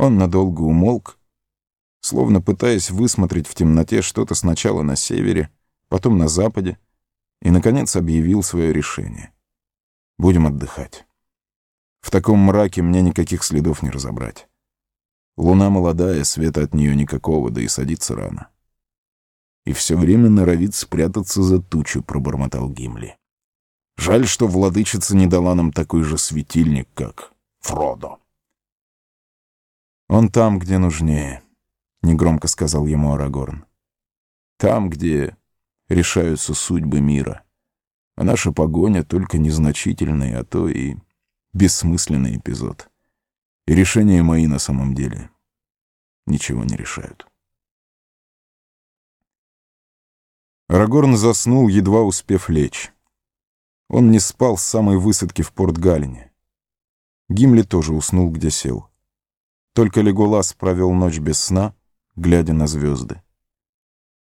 Он надолго умолк, словно пытаясь высмотреть в темноте что-то сначала на севере, потом на западе, и, наконец, объявил свое решение. «Будем отдыхать. В таком мраке мне никаких следов не разобрать. Луна молодая, света от нее никакого, да и садится рано. И все время норовит спрятаться за тучу, пробормотал Гимли. Жаль, что владычица не дала нам такой же светильник, как Фродо. Он там, где нужнее, негромко сказал ему Арагорн. Там, где решаются судьбы мира. А наша погоня только незначительный, а то и бессмысленный эпизод. И решения мои на самом деле ничего не решают. Арагорн заснул, едва успев лечь. Он не спал с самой высадки в порт Галине. Гимли тоже уснул, где сел. Только Леголас провел ночь без сна, глядя на звезды.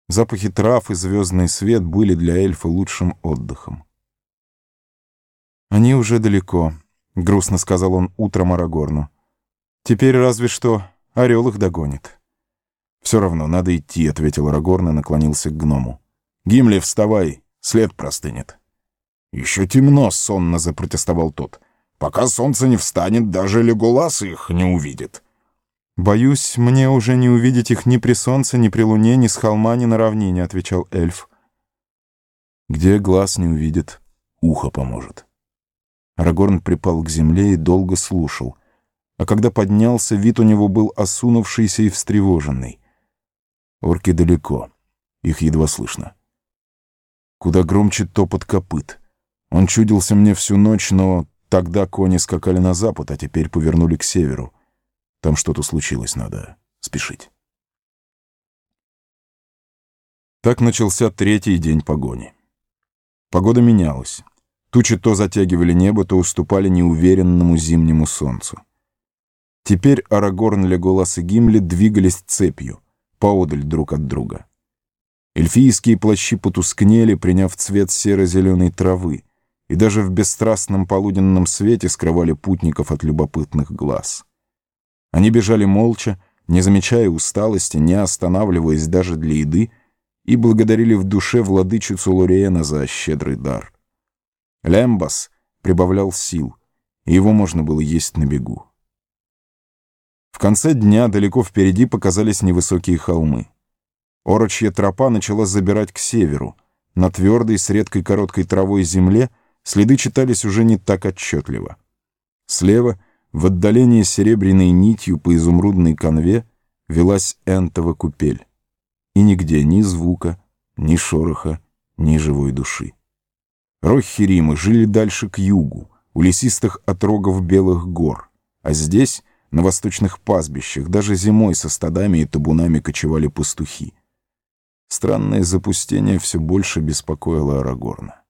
Запахи трав и звездный свет были для эльфа лучшим отдыхом. «Они уже далеко», — грустно сказал он утром Арагорну. «Теперь разве что орел их догонит». «Все равно, надо идти», — ответил Арагорн и наклонился к гному. «Гимли, вставай, след простынет». «Еще темно», — сонно запротестовал тот. «Пока солнце не встанет, даже Леголас их не увидит». «Боюсь, мне уже не увидеть их ни при солнце, ни при луне, ни с холма, ни на равнине», — отвечал эльф. «Где глаз не увидит, ухо поможет». Арагорн припал к земле и долго слушал, а когда поднялся, вид у него был осунувшийся и встревоженный. Орки далеко, их едва слышно. Куда громче топот копыт. Он чудился мне всю ночь, но тогда кони скакали на запад, а теперь повернули к северу. Там что-то случилось, надо спешить. Так начался третий день погони. Погода менялась. Тучи то затягивали небо, то уступали неуверенному зимнему солнцу. Теперь Арагорн, Леголас и Гимли двигались цепью, поодаль друг от друга. Эльфийские плащи потускнели, приняв цвет серо-зеленой травы, и даже в бесстрастном полуденном свете скрывали путников от любопытных глаз. Они бежали молча, не замечая усталости, не останавливаясь даже для еды, и благодарили в душе владычицу Лориена за щедрый дар. Лембас прибавлял сил, и его можно было есть на бегу. В конце дня далеко впереди показались невысокие холмы. Орочья тропа начала забирать к северу. На твердой, с редкой короткой травой земле следы читались уже не так отчетливо. Слева, в отдалении серебряной нитью по изумрудной конве, велась энтова купель. И нигде ни звука, ни шороха, ни живой души. Роххиримы жили дальше к югу, у лесистых отрогов Белых гор, а здесь на восточных пастбищах даже зимой со стадами и табунами кочевали пастухи. Странное запустение все больше беспокоило Арагорна.